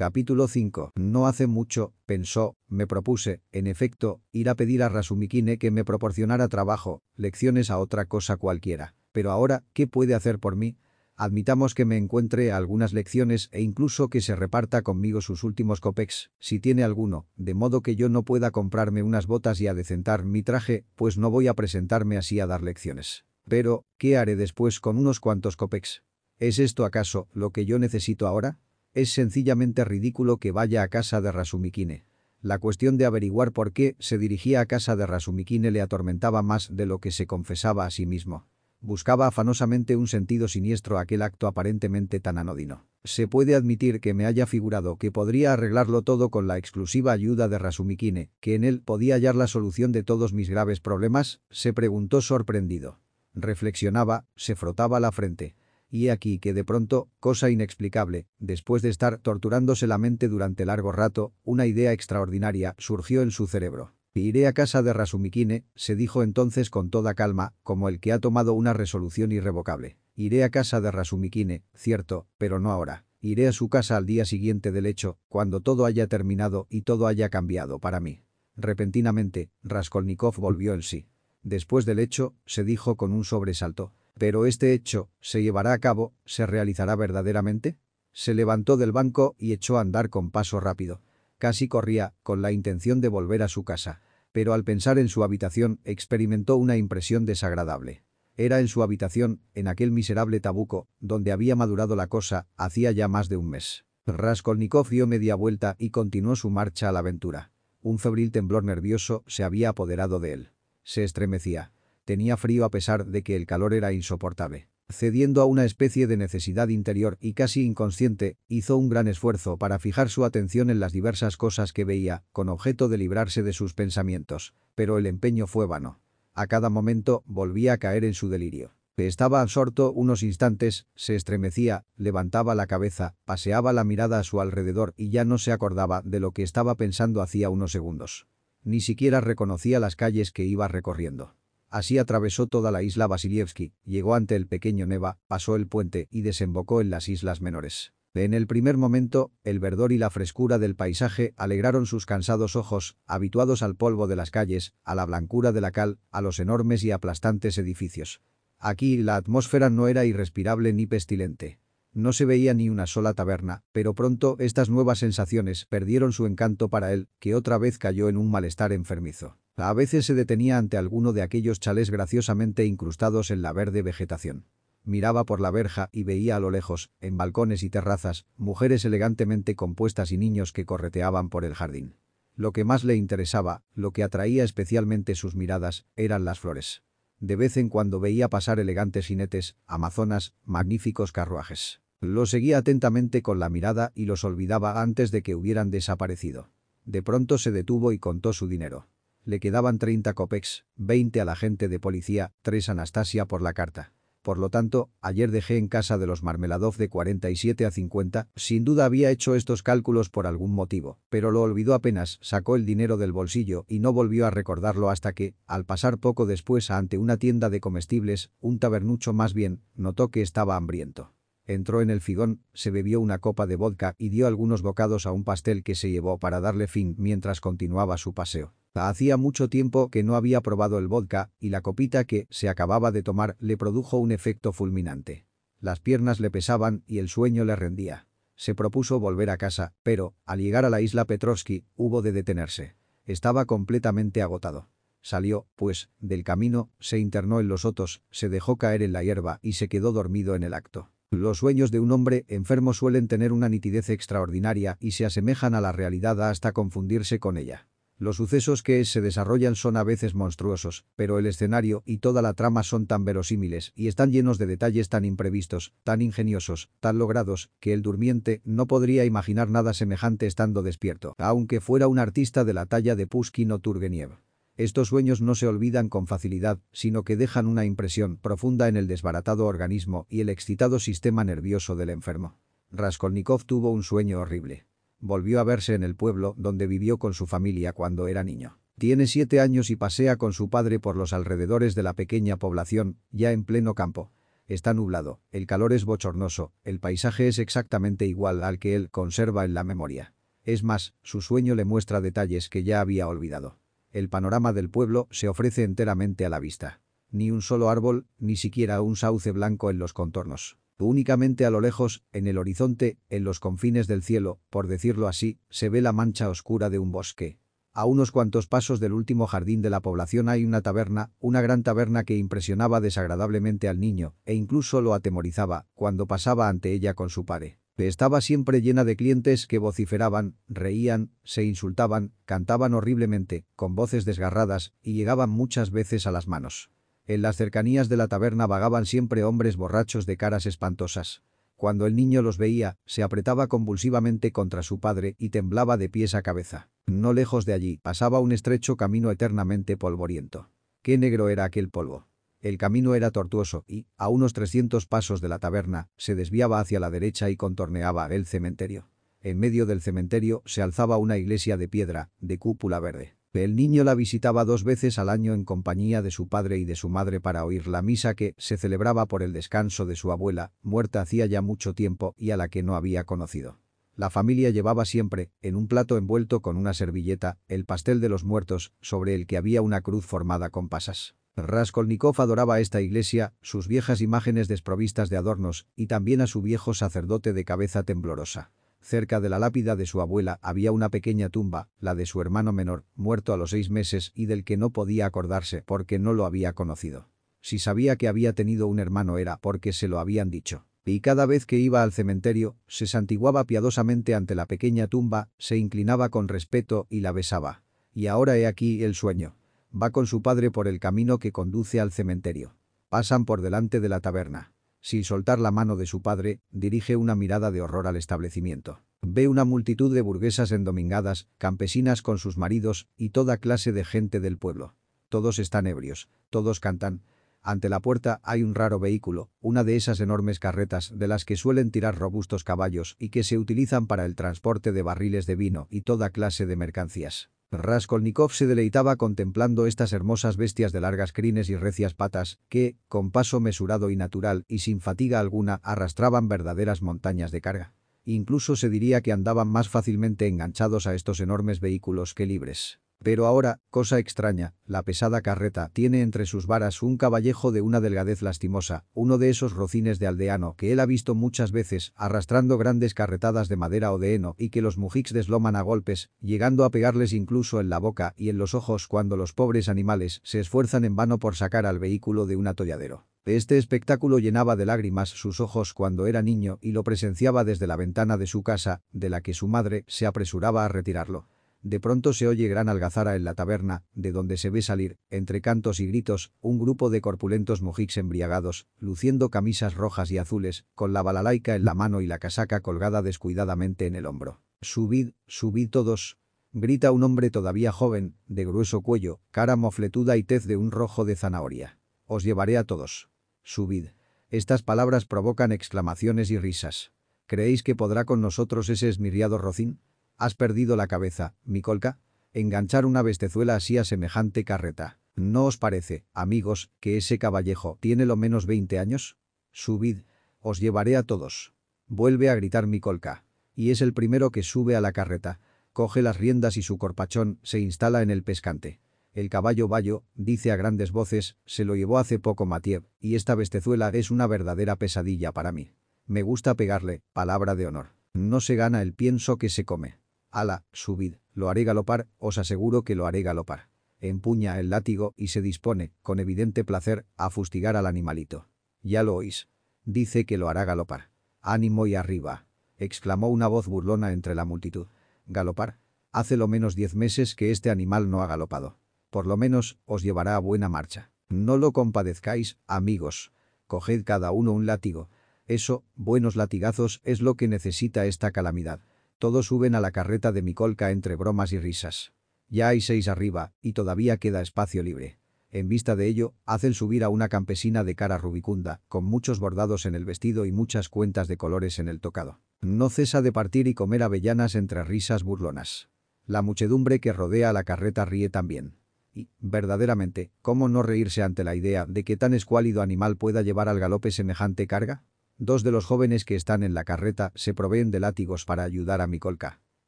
Capítulo 5. No hace mucho, pensó, me propuse, en efecto, ir a pedir a Rasumikine que me proporcionara trabajo, lecciones a otra cosa cualquiera. Pero ahora, ¿qué puede hacer por mí? Admitamos que me encuentre algunas lecciones e incluso que se reparta conmigo sus últimos copex, si tiene alguno, de modo que yo no pueda comprarme unas botas y adecentar mi traje, pues no voy a presentarme así a dar lecciones. Pero, ¿qué haré después con unos cuantos copex? ¿Es esto acaso lo que yo necesito ahora? Es sencillamente ridículo que vaya a casa de Rasumikine. La cuestión de averiguar por qué se dirigía a casa de Rasumikine le atormentaba más de lo que se confesaba a sí mismo. Buscaba afanosamente un sentido siniestro a aquel acto aparentemente tan anodino. ¿Se puede admitir que me haya figurado que podría arreglarlo todo con la exclusiva ayuda de Rasumikine, que en él podía hallar la solución de todos mis graves problemas? Se preguntó sorprendido. Reflexionaba, se frotaba la frente. Y aquí que de pronto, cosa inexplicable, después de estar torturándose la mente durante largo rato, una idea extraordinaria surgió en su cerebro. Iré a casa de Rasumikine, se dijo entonces con toda calma, como el que ha tomado una resolución irrevocable. Iré a casa de Rasumikine, cierto, pero no ahora. Iré a su casa al día siguiente del hecho, cuando todo haya terminado y todo haya cambiado para mí. Repentinamente, Raskolnikov volvió en sí. Después del hecho, se dijo con un sobresalto. ¿Pero este hecho se llevará a cabo, se realizará verdaderamente? Se levantó del banco y echó a andar con paso rápido. Casi corría, con la intención de volver a su casa. Pero al pensar en su habitación, experimentó una impresión desagradable. Era en su habitación, en aquel miserable tabuco, donde había madurado la cosa, hacía ya más de un mes. Raskolnikov dio media vuelta y continuó su marcha a la aventura. Un febril temblor nervioso se había apoderado de él. Se estremecía. Tenía frío a pesar de que el calor era insoportable. Cediendo a una especie de necesidad interior y casi inconsciente, hizo un gran esfuerzo para fijar su atención en las diversas cosas que veía, con objeto de librarse de sus pensamientos. Pero el empeño fue vano. A cada momento volvía a caer en su delirio. Estaba absorto unos instantes, se estremecía, levantaba la cabeza, paseaba la mirada a su alrededor y ya no se acordaba de lo que estaba pensando hacía unos segundos. Ni siquiera reconocía las calles que iba recorriendo. Así atravesó toda la isla Vasilievsky, llegó ante el pequeño Neva, pasó el puente y desembocó en las islas menores. En el primer momento, el verdor y la frescura del paisaje alegraron sus cansados ojos, habituados al polvo de las calles, a la blancura de la cal, a los enormes y aplastantes edificios. Aquí la atmósfera no era irrespirable ni pestilente. No se veía ni una sola taberna, pero pronto estas nuevas sensaciones perdieron su encanto para él, que otra vez cayó en un malestar enfermizo. A veces se detenía ante alguno de aquellos chalés graciosamente incrustados en la verde vegetación. Miraba por la verja y veía a lo lejos, en balcones y terrazas, mujeres elegantemente compuestas y niños que correteaban por el jardín. Lo que más le interesaba, lo que atraía especialmente sus miradas, eran las flores. De vez en cuando veía pasar elegantes jinetes, amazonas, magníficos carruajes. Los seguía atentamente con la mirada y los olvidaba antes de que hubieran desaparecido. De pronto se detuvo y contó su dinero. Le quedaban 30 copex, 20 al agente de policía, 3 Anastasia por la carta. Por lo tanto, ayer dejé en casa de los Marmeladov de 47 a 50, sin duda había hecho estos cálculos por algún motivo, pero lo olvidó apenas, sacó el dinero del bolsillo y no volvió a recordarlo hasta que, al pasar poco después ante una tienda de comestibles, un tabernucho más bien, notó que estaba hambriento. Entró en el figón, se bebió una copa de vodka y dio algunos bocados a un pastel que se llevó para darle fin mientras continuaba su paseo. Hacía mucho tiempo que no había probado el vodka y la copita que se acababa de tomar le produjo un efecto fulminante. Las piernas le pesaban y el sueño le rendía. Se propuso volver a casa, pero, al llegar a la isla Petrovsky, hubo de detenerse. Estaba completamente agotado. Salió, pues, del camino, se internó en los otos, se dejó caer en la hierba y se quedó dormido en el acto. Los sueños de un hombre enfermo suelen tener una nitidez extraordinaria y se asemejan a la realidad hasta confundirse con ella. Los sucesos que se desarrollan son a veces monstruosos, pero el escenario y toda la trama son tan verosímiles y están llenos de detalles tan imprevistos, tan ingeniosos, tan logrados, que el durmiente no podría imaginar nada semejante estando despierto, aunque fuera un artista de la talla de Pushkin o Turgenev. Estos sueños no se olvidan con facilidad, sino que dejan una impresión profunda en el desbaratado organismo y el excitado sistema nervioso del enfermo. Raskolnikov tuvo un sueño horrible. Volvió a verse en el pueblo donde vivió con su familia cuando era niño. Tiene siete años y pasea con su padre por los alrededores de la pequeña población, ya en pleno campo. Está nublado, el calor es bochornoso, el paisaje es exactamente igual al que él conserva en la memoria. Es más, su sueño le muestra detalles que ya había olvidado. El panorama del pueblo se ofrece enteramente a la vista. Ni un solo árbol, ni siquiera un sauce blanco en los contornos. Únicamente a lo lejos, en el horizonte, en los confines del cielo, por decirlo así, se ve la mancha oscura de un bosque. A unos cuantos pasos del último jardín de la población hay una taberna, una gran taberna que impresionaba desagradablemente al niño, e incluso lo atemorizaba, cuando pasaba ante ella con su padre. Estaba siempre llena de clientes que vociferaban, reían, se insultaban, cantaban horriblemente, con voces desgarradas, y llegaban muchas veces a las manos. En las cercanías de la taberna vagaban siempre hombres borrachos de caras espantosas. Cuando el niño los veía, se apretaba convulsivamente contra su padre y temblaba de pies a cabeza. No lejos de allí pasaba un estrecho camino eternamente polvoriento. Qué negro era aquel polvo. El camino era tortuoso y, a unos 300 pasos de la taberna, se desviaba hacia la derecha y contorneaba el cementerio. En medio del cementerio se alzaba una iglesia de piedra, de cúpula verde. El niño la visitaba dos veces al año en compañía de su padre y de su madre para oír la misa que se celebraba por el descanso de su abuela, muerta hacía ya mucho tiempo y a la que no había conocido. La familia llevaba siempre, en un plato envuelto con una servilleta, el pastel de los muertos, sobre el que había una cruz formada con pasas. Raskolnikov adoraba esta iglesia, sus viejas imágenes desprovistas de adornos, y también a su viejo sacerdote de cabeza temblorosa. Cerca de la lápida de su abuela había una pequeña tumba, la de su hermano menor, muerto a los seis meses y del que no podía acordarse porque no lo había conocido. Si sabía que había tenido un hermano era porque se lo habían dicho. Y cada vez que iba al cementerio, se santiguaba piadosamente ante la pequeña tumba, se inclinaba con respeto y la besaba. Y ahora he aquí el sueño. Va con su padre por el camino que conduce al cementerio. Pasan por delante de la taberna. Sin soltar la mano de su padre, dirige una mirada de horror al establecimiento. Ve una multitud de burguesas endomingadas, campesinas con sus maridos y toda clase de gente del pueblo. Todos están ebrios, todos cantan. Ante la puerta hay un raro vehículo, una de esas enormes carretas de las que suelen tirar robustos caballos y que se utilizan para el transporte de barriles de vino y toda clase de mercancías. Raskolnikov se deleitaba contemplando estas hermosas bestias de largas crines y recias patas que, con paso mesurado y natural y sin fatiga alguna, arrastraban verdaderas montañas de carga. Incluso se diría que andaban más fácilmente enganchados a estos enormes vehículos que libres. Pero ahora, cosa extraña, la pesada carreta tiene entre sus varas un caballejo de una delgadez lastimosa, uno de esos rocines de aldeano que él ha visto muchas veces arrastrando grandes carretadas de madera o de heno y que los mujiks desloman a golpes, llegando a pegarles incluso en la boca y en los ojos cuando los pobres animales se esfuerzan en vano por sacar al vehículo de un atolladero. Este espectáculo llenaba de lágrimas sus ojos cuando era niño y lo presenciaba desde la ventana de su casa, de la que su madre se apresuraba a retirarlo. De pronto se oye gran algazara en la taberna, de donde se ve salir, entre cantos y gritos, un grupo de corpulentos mojiks embriagados, luciendo camisas rojas y azules, con la balalaica en la mano y la casaca colgada descuidadamente en el hombro. «Subid, subid todos», grita un hombre todavía joven, de grueso cuello, cara mofletuda y tez de un rojo de zanahoria. «Os llevaré a todos. Subid». Estas palabras provocan exclamaciones y risas. ¿Creéis que podrá con nosotros ese esmirriado rocín? ¿Has perdido la cabeza, Mikolka? Enganchar una bestezuela así a semejante carreta. ¿No os parece, amigos, que ese caballejo tiene lo menos 20 años? Subid. Os llevaré a todos. Vuelve a gritar Mikolka. Y es el primero que sube a la carreta. Coge las riendas y su corpachón se instala en el pescante. El caballo Bayo, dice a grandes voces, se lo llevó hace poco Matiev, y esta bestezuela es una verdadera pesadilla para mí. Me gusta pegarle, palabra de honor. No se gana el pienso que se come. Ala, subid, lo haré galopar, os aseguro que lo haré galopar. Empuña el látigo y se dispone, con evidente placer, a fustigar al animalito. Ya lo oís. Dice que lo hará galopar. Ánimo y arriba. Exclamó una voz burlona entre la multitud. ¿Galopar? Hace lo menos diez meses que este animal no ha galopado. Por lo menos, os llevará a buena marcha. No lo compadezcáis, amigos. Coged cada uno un látigo. Eso, buenos latigazos, es lo que necesita esta calamidad. Todos suben a la carreta de Mikolka entre bromas y risas. Ya hay seis arriba, y todavía queda espacio libre. En vista de ello, hacen subir a una campesina de cara rubicunda, con muchos bordados en el vestido y muchas cuentas de colores en el tocado. No cesa de partir y comer avellanas entre risas burlonas. La muchedumbre que rodea la carreta ríe también. Y, verdaderamente, ¿cómo no reírse ante la idea de que tan escuálido animal pueda llevar al galope semejante carga? Dos de los jóvenes que están en la carreta se proveen de látigos para ayudar a Mikolka.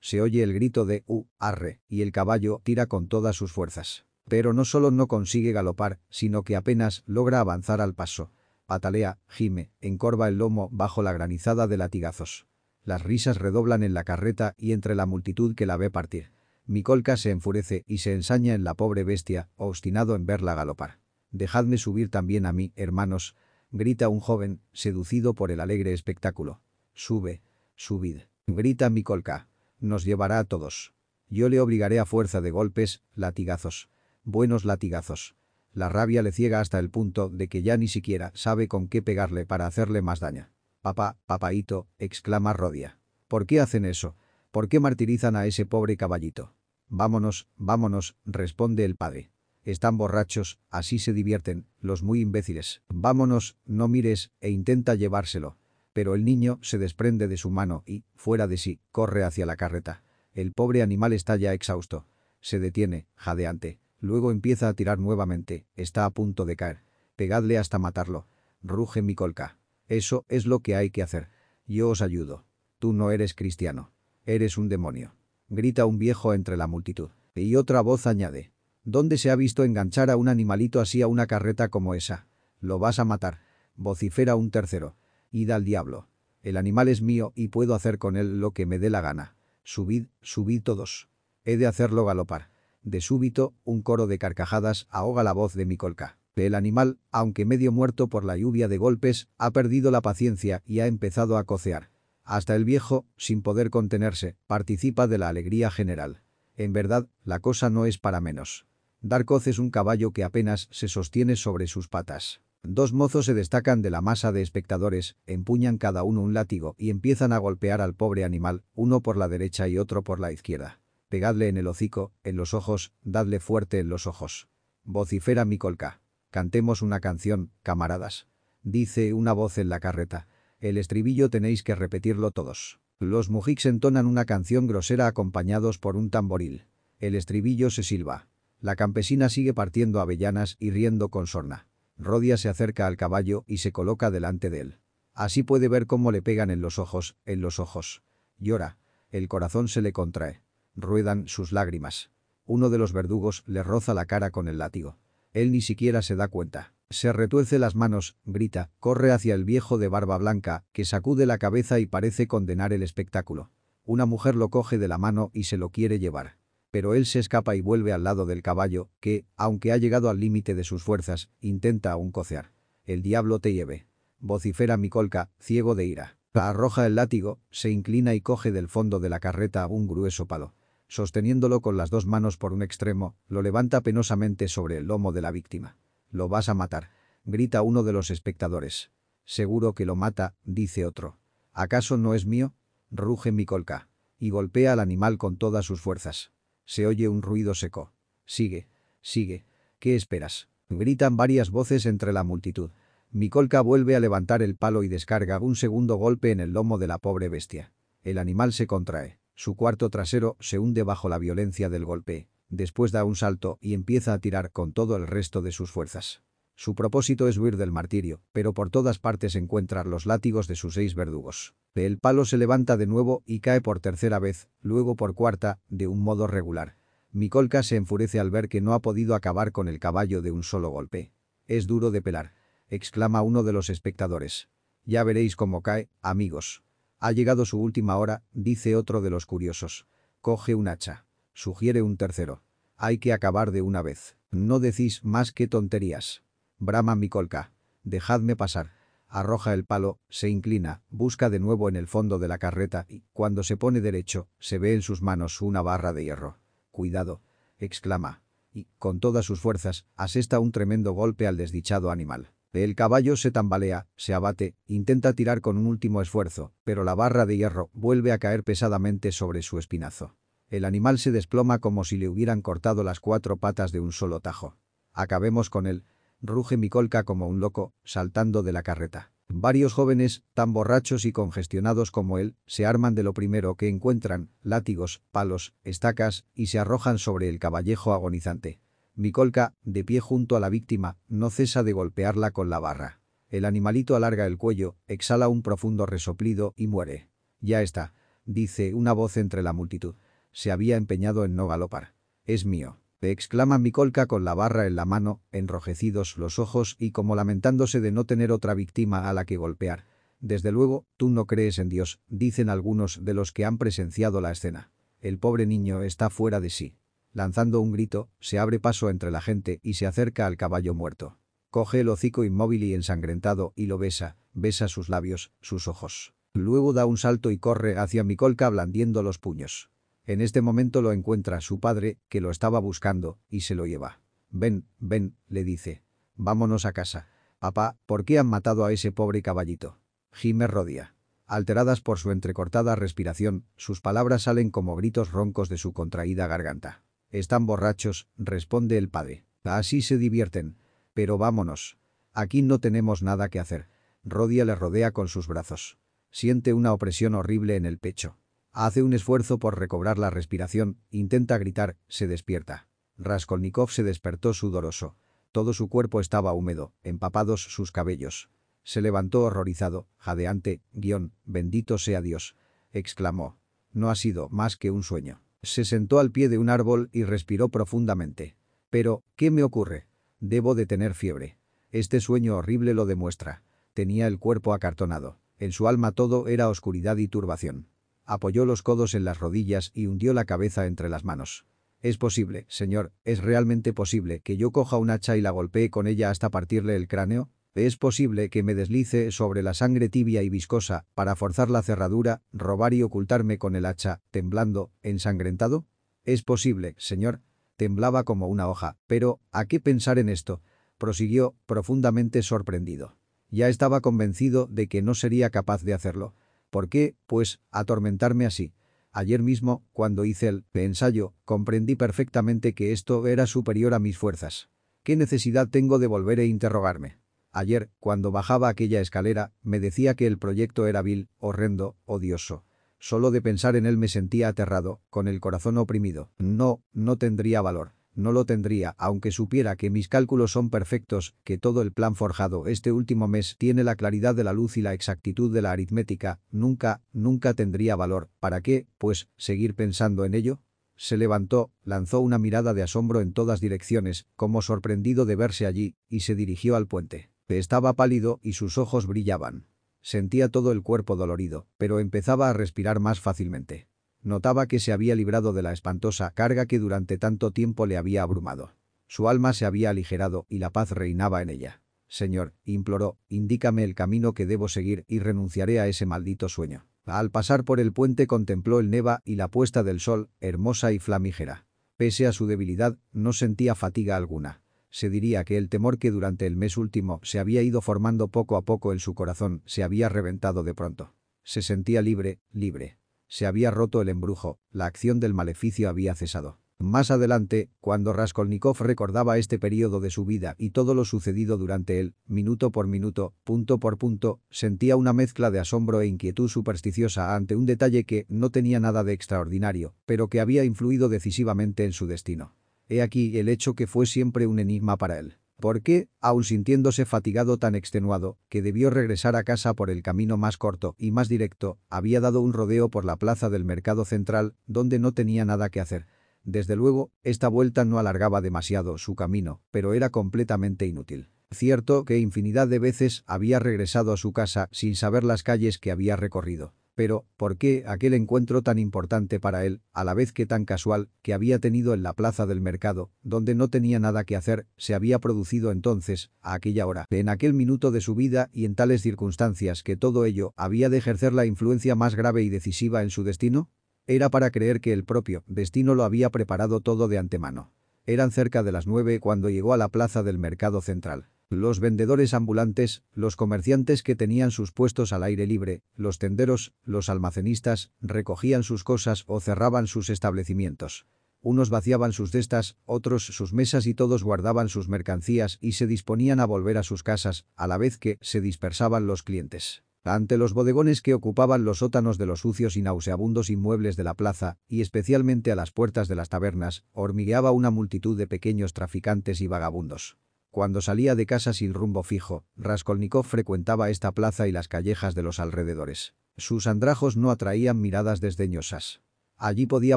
Se oye el grito de «u, arre», y el caballo tira con todas sus fuerzas. Pero no solo no consigue galopar, sino que apenas logra avanzar al paso. Patalea, gime, encorva el lomo bajo la granizada de latigazos. Las risas redoblan en la carreta y entre la multitud que la ve partir. Mikolka se enfurece y se ensaña en la pobre bestia, obstinado en verla galopar. «Dejadme subir también a mí, hermanos», grita un joven, seducido por el alegre espectáculo. «Sube, subid», grita Mikolka. «Nos llevará a todos. Yo le obligaré a fuerza de golpes, latigazos. Buenos latigazos». La rabia le ciega hasta el punto de que ya ni siquiera sabe con qué pegarle para hacerle más daño. «Papá, papaito», exclama Rodia. «¿Por qué hacen eso? ¿Por qué martirizan a ese pobre caballito? Vámonos, vámonos, responde el padre. Están borrachos, así se divierten, los muy imbéciles. Vámonos, no mires, e intenta llevárselo. Pero el niño se desprende de su mano y, fuera de sí, corre hacia la carreta. El pobre animal está ya exhausto. Se detiene, jadeante. Luego empieza a tirar nuevamente, está a punto de caer. Pegadle hasta matarlo. Ruge mi colca. Eso es lo que hay que hacer. Yo os ayudo. Tú no eres cristiano. Eres un demonio. Grita un viejo entre la multitud. Y otra voz añade. ¿Dónde se ha visto enganchar a un animalito así a una carreta como esa? Lo vas a matar. Vocifera un tercero. Id al diablo. El animal es mío y puedo hacer con él lo que me dé la gana. Subid, subid todos. He de hacerlo galopar. De súbito, un coro de carcajadas ahoga la voz de mi colca. El animal, aunque medio muerto por la lluvia de golpes, ha perdido la paciencia y ha empezado a cocear. Hasta el viejo, sin poder contenerse, participa de la alegría general. En verdad, la cosa no es para menos. Darkoz es un caballo que apenas se sostiene sobre sus patas. Dos mozos se destacan de la masa de espectadores, empuñan cada uno un látigo y empiezan a golpear al pobre animal, uno por la derecha y otro por la izquierda. Pegadle en el hocico, en los ojos, dadle fuerte en los ojos. Vocifera Mikolka. Cantemos una canción, camaradas. Dice una voz en la carreta. El estribillo tenéis que repetirlo todos. Los mujiks entonan una canción grosera acompañados por un tamboril. El estribillo se silba. La campesina sigue partiendo avellanas y riendo con sorna. Rodia se acerca al caballo y se coloca delante de él. Así puede ver cómo le pegan en los ojos, en los ojos. Llora. El corazón se le contrae. Ruedan sus lágrimas. Uno de los verdugos le roza la cara con el látigo. Él ni siquiera se da cuenta. Se retuerce las manos, grita, corre hacia el viejo de barba blanca, que sacude la cabeza y parece condenar el espectáculo. Una mujer lo coge de la mano y se lo quiere llevar. Pero él se escapa y vuelve al lado del caballo, que, aunque ha llegado al límite de sus fuerzas, intenta aún cocear. El diablo te lleve. Vocifera Mikolka, ciego de ira. Arroja el látigo, se inclina y coge del fondo de la carreta un grueso palo. Sosteniéndolo con las dos manos por un extremo, lo levanta penosamente sobre el lomo de la víctima. Lo vas a matar, grita uno de los espectadores. Seguro que lo mata, dice otro. ¿Acaso no es mío? Ruge Mikolka. Y golpea al animal con todas sus fuerzas. Se oye un ruido seco. Sigue, sigue. ¿Qué esperas? Gritan varias voces entre la multitud. Mikolka vuelve a levantar el palo y descarga un segundo golpe en el lomo de la pobre bestia. El animal se contrae. Su cuarto trasero se hunde bajo la violencia del golpe. Después da un salto y empieza a tirar con todo el resto de sus fuerzas. Su propósito es huir del martirio, pero por todas partes encuentra los látigos de sus seis verdugos. El palo se levanta de nuevo y cae por tercera vez, luego por cuarta, de un modo regular. Mikolka se enfurece al ver que no ha podido acabar con el caballo de un solo golpe. Es duro de pelar, exclama uno de los espectadores. Ya veréis cómo cae, amigos. Ha llegado su última hora, dice otro de los curiosos. Coge un hacha. Sugiere un tercero. Hay que acabar de una vez. No decís más que tonterías. Brama Mikolka. Dejadme pasar. Arroja el palo, se inclina, busca de nuevo en el fondo de la carreta y, cuando se pone derecho, se ve en sus manos una barra de hierro. Cuidado, exclama. Y, con todas sus fuerzas, asesta un tremendo golpe al desdichado animal. El caballo se tambalea, se abate, intenta tirar con un último esfuerzo, pero la barra de hierro vuelve a caer pesadamente sobre su espinazo. El animal se desploma como si le hubieran cortado las cuatro patas de un solo tajo. Acabemos con él. Ruge Mikolka como un loco, saltando de la carreta. Varios jóvenes, tan borrachos y congestionados como él, se arman de lo primero que encuentran, látigos, palos, estacas, y se arrojan sobre el caballejo agonizante. Mikolka, de pie junto a la víctima, no cesa de golpearla con la barra. El animalito alarga el cuello, exhala un profundo resoplido y muere. Ya está, dice una voz entre la multitud. Se había empeñado en no galopar. Es mío. Exclama Mikolka con la barra en la mano, enrojecidos los ojos y como lamentándose de no tener otra víctima a la que golpear. Desde luego, tú no crees en Dios, dicen algunos de los que han presenciado la escena. El pobre niño está fuera de sí. Lanzando un grito, se abre paso entre la gente y se acerca al caballo muerto. Coge el hocico inmóvil y ensangrentado y lo besa, besa sus labios, sus ojos. Luego da un salto y corre hacia Mikolka blandiendo los puños. En este momento lo encuentra su padre, que lo estaba buscando, y se lo lleva. Ven, ven, le dice. Vámonos a casa. Papá, ¿por qué han matado a ese pobre caballito? Gime rodia. Alteradas por su entrecortada respiración, sus palabras salen como gritos roncos de su contraída garganta. Están borrachos, responde el padre. Así se divierten. Pero vámonos. Aquí no tenemos nada que hacer. Rodia le rodea con sus brazos. Siente una opresión horrible en el pecho. Hace un esfuerzo por recobrar la respiración, intenta gritar, se despierta. Raskolnikov se despertó sudoroso. Todo su cuerpo estaba húmedo, empapados sus cabellos. Se levantó horrorizado, jadeante, guion, bendito sea Dios. Exclamó. No ha sido más que un sueño. Se sentó al pie de un árbol y respiró profundamente. Pero, ¿qué me ocurre? Debo de tener fiebre. Este sueño horrible lo demuestra. Tenía el cuerpo acartonado. En su alma todo era oscuridad y turbación. Apoyó los codos en las rodillas y hundió la cabeza entre las manos. Es posible, señor, es realmente posible que yo coja un hacha y la golpee con ella hasta partirle el cráneo. Es posible que me deslice sobre la sangre tibia y viscosa para forzar la cerradura, robar y ocultarme con el hacha, temblando, ensangrentado. Es posible, señor. Temblaba como una hoja, pero, ¿a qué pensar en esto? Prosiguió, profundamente sorprendido. Ya estaba convencido de que no sería capaz de hacerlo. ¿Por qué, pues, atormentarme así? Ayer mismo, cuando hice el ensayo, comprendí perfectamente que esto era superior a mis fuerzas. ¿Qué necesidad tengo de volver a interrogarme? Ayer, cuando bajaba aquella escalera, me decía que el proyecto era vil, horrendo, odioso. Solo de pensar en él me sentía aterrado, con el corazón oprimido. No, no tendría valor. No lo tendría, aunque supiera que mis cálculos son perfectos, que todo el plan forjado este último mes tiene la claridad de la luz y la exactitud de la aritmética, nunca, nunca tendría valor. ¿Para qué, pues, seguir pensando en ello? Se levantó, lanzó una mirada de asombro en todas direcciones, como sorprendido de verse allí, y se dirigió al puente. Estaba pálido y sus ojos brillaban. Sentía todo el cuerpo dolorido, pero empezaba a respirar más fácilmente. Notaba que se había librado de la espantosa carga que durante tanto tiempo le había abrumado. Su alma se había aligerado y la paz reinaba en ella. Señor, imploró, indícame el camino que debo seguir y renunciaré a ese maldito sueño. Al pasar por el puente contempló el neva y la puesta del sol, hermosa y flamígera. Pese a su debilidad, no sentía fatiga alguna se diría que el temor que durante el mes último se había ido formando poco a poco en su corazón se había reventado de pronto. Se sentía libre, libre. Se había roto el embrujo, la acción del maleficio había cesado. Más adelante, cuando Raskolnikov recordaba este periodo de su vida y todo lo sucedido durante él, minuto por minuto, punto por punto, sentía una mezcla de asombro e inquietud supersticiosa ante un detalle que no tenía nada de extraordinario, pero que había influido decisivamente en su destino. He aquí el hecho que fue siempre un enigma para él. ¿Por qué, aun sintiéndose fatigado tan extenuado, que debió regresar a casa por el camino más corto y más directo, había dado un rodeo por la plaza del mercado central, donde no tenía nada que hacer? Desde luego, esta vuelta no alargaba demasiado su camino, pero era completamente inútil. Cierto que infinidad de veces había regresado a su casa sin saber las calles que había recorrido. Pero, ¿por qué aquel encuentro tan importante para él, a la vez que tan casual, que había tenido en la plaza del mercado, donde no tenía nada que hacer, se había producido entonces, a aquella hora, en aquel minuto de su vida y en tales circunstancias que todo ello había de ejercer la influencia más grave y decisiva en su destino? Era para creer que el propio destino lo había preparado todo de antemano. Eran cerca de las nueve cuando llegó a la plaza del mercado central. Los vendedores ambulantes, los comerciantes que tenían sus puestos al aire libre, los tenderos, los almacenistas, recogían sus cosas o cerraban sus establecimientos. Unos vaciaban sus cestas, otros sus mesas y todos guardaban sus mercancías y se disponían a volver a sus casas, a la vez que se dispersaban los clientes. Ante los bodegones que ocupaban los sótanos de los sucios y nauseabundos inmuebles de la plaza, y especialmente a las puertas de las tabernas, hormigueaba una multitud de pequeños traficantes y vagabundos. Cuando salía de casa sin rumbo fijo, Raskolnikov frecuentaba esta plaza y las callejas de los alrededores. Sus andrajos no atraían miradas desdeñosas. Allí podía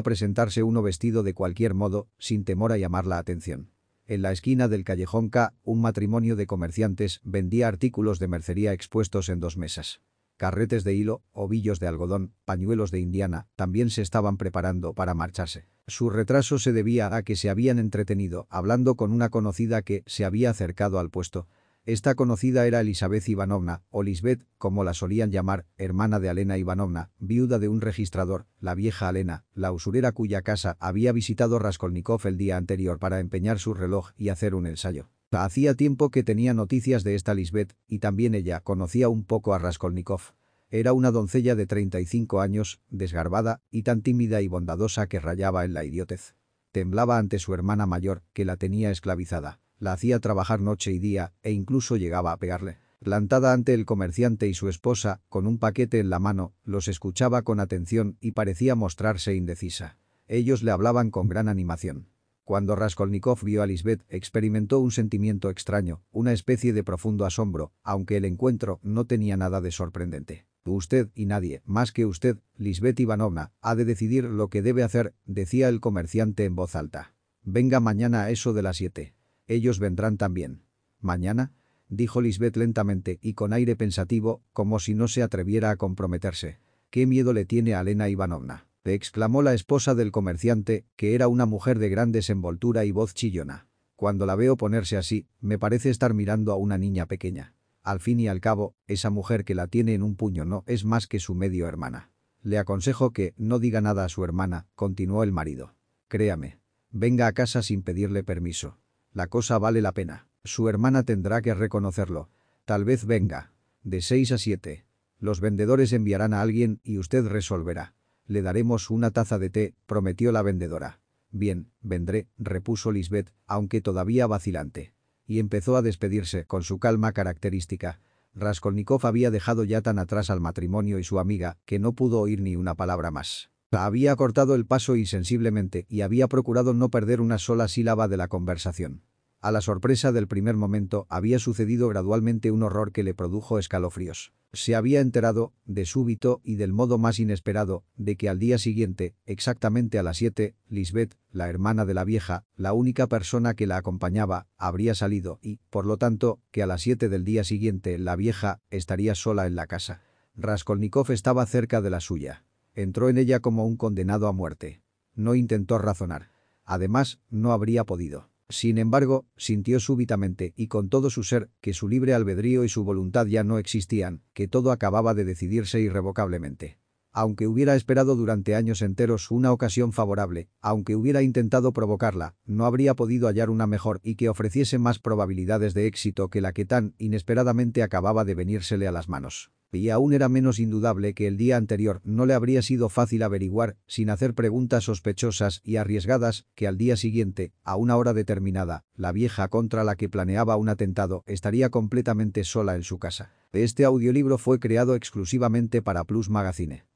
presentarse uno vestido de cualquier modo, sin temor a llamar la atención. En la esquina del callejón K, un matrimonio de comerciantes vendía artículos de mercería expuestos en dos mesas. Carretes de hilo, ovillos de algodón, pañuelos de indiana, también se estaban preparando para marcharse. Su retraso se debía a que se habían entretenido hablando con una conocida que se había acercado al puesto esta conocida era Elizabeth Ivanovna, o Lisbeth, como la solían llamar, hermana de Alena Ivanovna, viuda de un registrador, la vieja Alena, la usurera cuya casa había visitado Raskolnikov el día anterior para empeñar su reloj y hacer un ensayo. Hacía tiempo que tenía noticias de esta Lisbeth, y también ella conocía un poco a Raskolnikov. Era una doncella de 35 años, desgarbada y tan tímida y bondadosa que rayaba en la idiotez. Temblaba ante su hermana mayor, que la tenía esclavizada. La hacía trabajar noche y día e incluso llegaba a pegarle. Plantada ante el comerciante y su esposa, con un paquete en la mano, los escuchaba con atención y parecía mostrarse indecisa. Ellos le hablaban con gran animación. Cuando Raskolnikov vio a Lisbeth, experimentó un sentimiento extraño, una especie de profundo asombro, aunque el encuentro no tenía nada de sorprendente. Usted y nadie, más que usted, Lisbeth Ivanovna, ha de decidir lo que debe hacer, decía el comerciante en voz alta. Venga mañana a eso de las siete. Ellos vendrán también. ¿Mañana? Dijo Lisbeth lentamente y con aire pensativo, como si no se atreviera a comprometerse. ¿Qué miedo le tiene a Elena Ivanovna? Exclamó la esposa del comerciante, que era una mujer de gran desenvoltura y voz chillona. Cuando la veo ponerse así, me parece estar mirando a una niña pequeña. Al fin y al cabo, esa mujer que la tiene en un puño no es más que su medio hermana. Le aconsejo que no diga nada a su hermana, continuó el marido. Créame. Venga a casa sin pedirle permiso. La cosa vale la pena. Su hermana tendrá que reconocerlo. Tal vez venga. De seis a siete. Los vendedores enviarán a alguien y usted resolverá. Le daremos una taza de té, prometió la vendedora. Bien, vendré, repuso Lisbeth, aunque todavía vacilante. Y empezó a despedirse con su calma característica. Raskolnikov había dejado ya tan atrás al matrimonio y su amiga que no pudo oír ni una palabra más. Había cortado el paso insensiblemente y había procurado no perder una sola sílaba de la conversación. A la sorpresa del primer momento había sucedido gradualmente un horror que le produjo escalofríos. Se había enterado, de súbito y del modo más inesperado, de que al día siguiente, exactamente a las siete, Lisbeth, la hermana de la vieja, la única persona que la acompañaba, habría salido y, por lo tanto, que a las siete del día siguiente la vieja estaría sola en la casa. Raskolnikov estaba cerca de la suya. Entró en ella como un condenado a muerte. No intentó razonar. Además, no habría podido. Sin embargo, sintió súbitamente y con todo su ser que su libre albedrío y su voluntad ya no existían, que todo acababa de decidirse irrevocablemente. Aunque hubiera esperado durante años enteros una ocasión favorable, aunque hubiera intentado provocarla, no habría podido hallar una mejor y que ofreciese más probabilidades de éxito que la que tan inesperadamente acababa de venírsele a las manos y aún era menos indudable que el día anterior no le habría sido fácil averiguar, sin hacer preguntas sospechosas y arriesgadas, que al día siguiente, a una hora determinada, la vieja contra la que planeaba un atentado estaría completamente sola en su casa. Este audiolibro fue creado exclusivamente para Plus Magazine.